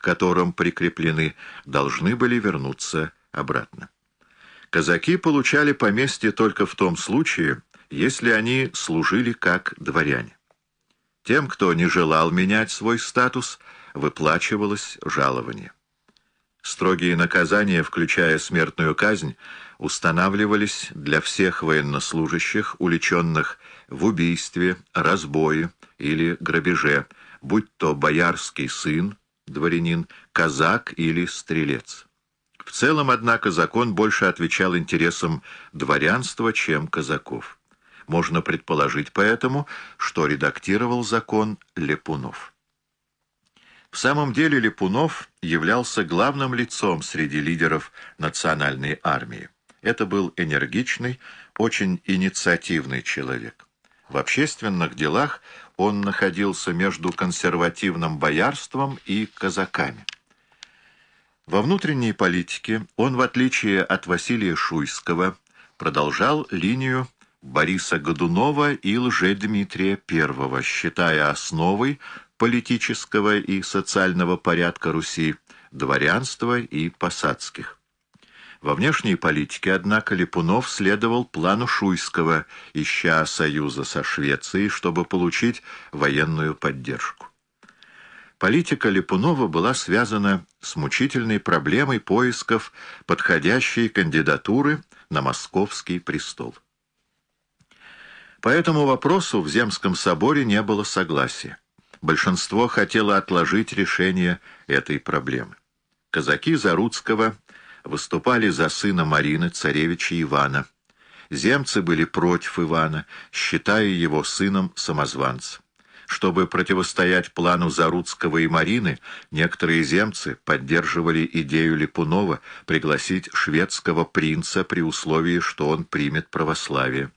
которым прикреплены, должны были вернуться обратно. Казаки получали поместье только в том случае, если они служили как дворяне. Тем, кто не желал менять свой статус, выплачивалось жалование. Строгие наказания, включая смертную казнь, устанавливались для всех военнослужащих, уличенных в убийстве, разбое или грабеже, будь то боярский сын, дворянин, казак или стрелец. В целом, однако, закон больше отвечал интересам дворянства, чем казаков. Можно предположить поэтому, что редактировал закон Лепунов. В самом деле Липунов являлся главным лицом среди лидеров национальной армии. Это был энергичный, очень инициативный человек. В общественных делах он находился между консервативным боярством и казаками. Во внутренней политике он, в отличие от Василия Шуйского, продолжал линию Бориса Годунова и Лже-Дмитрия I, считая основой политического и социального порядка Руси, дворянства и посадских. Во внешней политике, однако, Липунов следовал плану Шуйского, ища союза со Швецией, чтобы получить военную поддержку. Политика Липунова была связана с мучительной проблемой поисков подходящей кандидатуры на московский престол. По этому вопросу в Земском соборе не было согласия большинство хотело отложить решение этой проблемы. Казаки Заруцкого выступали за сына Марины, царевича Ивана. Земцы были против Ивана, считая его сыном самозванца. Чтобы противостоять плану Заруцкого и Марины, некоторые земцы поддерживали идею Липунова пригласить шведского принца при условии, что он примет православие.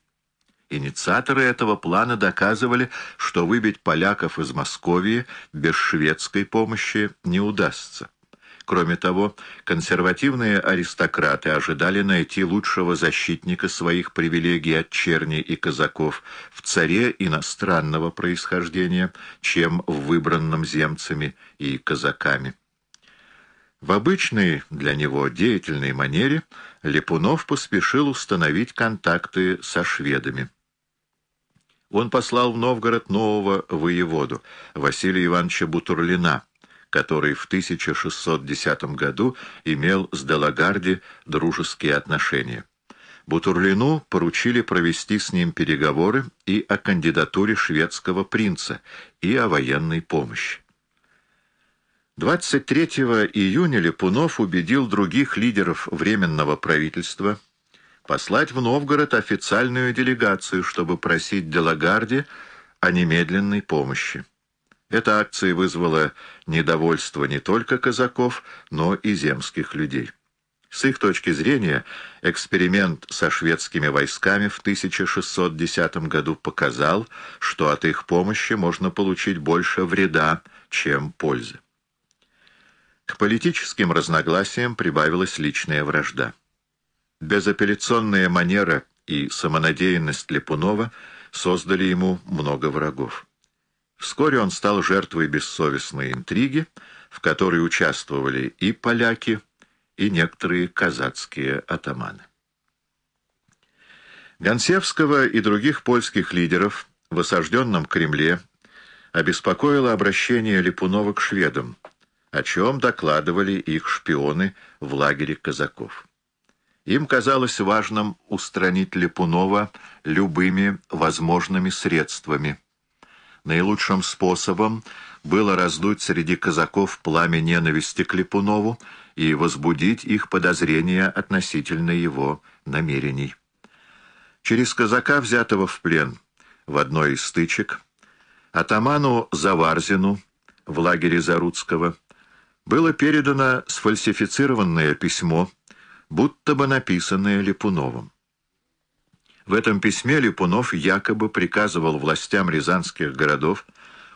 Инициаторы этого плана доказывали, что выбить поляков из Московии без шведской помощи не удастся. Кроме того, консервативные аристократы ожидали найти лучшего защитника своих привилегий от черни и казаков в царе иностранного происхождения, чем в выбранном земцами и казаками. В обычной для него деятельной манере Липунов поспешил установить контакты со шведами он послал в Новгород нового воеводу, Василия Ивановича Бутурлина, который в 1610 году имел с Делагарди дружеские отношения. Бутурлину поручили провести с ним переговоры и о кандидатуре шведского принца, и о военной помощи. 23 июня Липунов убедил других лидеров Временного правительства – послать в Новгород официальную делегацию, чтобы просить Делагарди о немедленной помощи. Эта акция вызвала недовольство не только казаков, но и земских людей. С их точки зрения, эксперимент со шведскими войсками в 1610 году показал, что от их помощи можно получить больше вреда, чем пользы. К политическим разногласиям прибавилась личная вражда. Безапелляционная манера и самонадеянность Липунова создали ему много врагов. Вскоре он стал жертвой бессовестной интриги, в которой участвовали и поляки, и некоторые казацкие атаманы. Гонсевского и других польских лидеров в осажденном Кремле обеспокоило обращение Липунова к шведам, о чем докладывали их шпионы в лагере казаков. Им казалось важным устранить Липунова любыми возможными средствами. Наилучшим способом было раздуть среди казаков пламя ненависти к Липунову и возбудить их подозрения относительно его намерений. Через казака, взятого в плен в одной из стычек, атаману Заварзину в лагере Заруцкого было передано сфальсифицированное письмо, будто бы написанное Липуновым. В этом письме Липунов якобы приказывал властям рязанских городов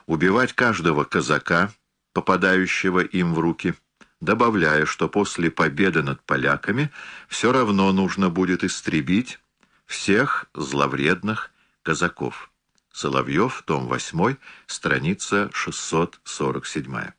убивать каждого казака, попадающего им в руки, добавляя, что после победы над поляками все равно нужно будет истребить всех зловредных казаков. Соловьев, том 8, страница 647.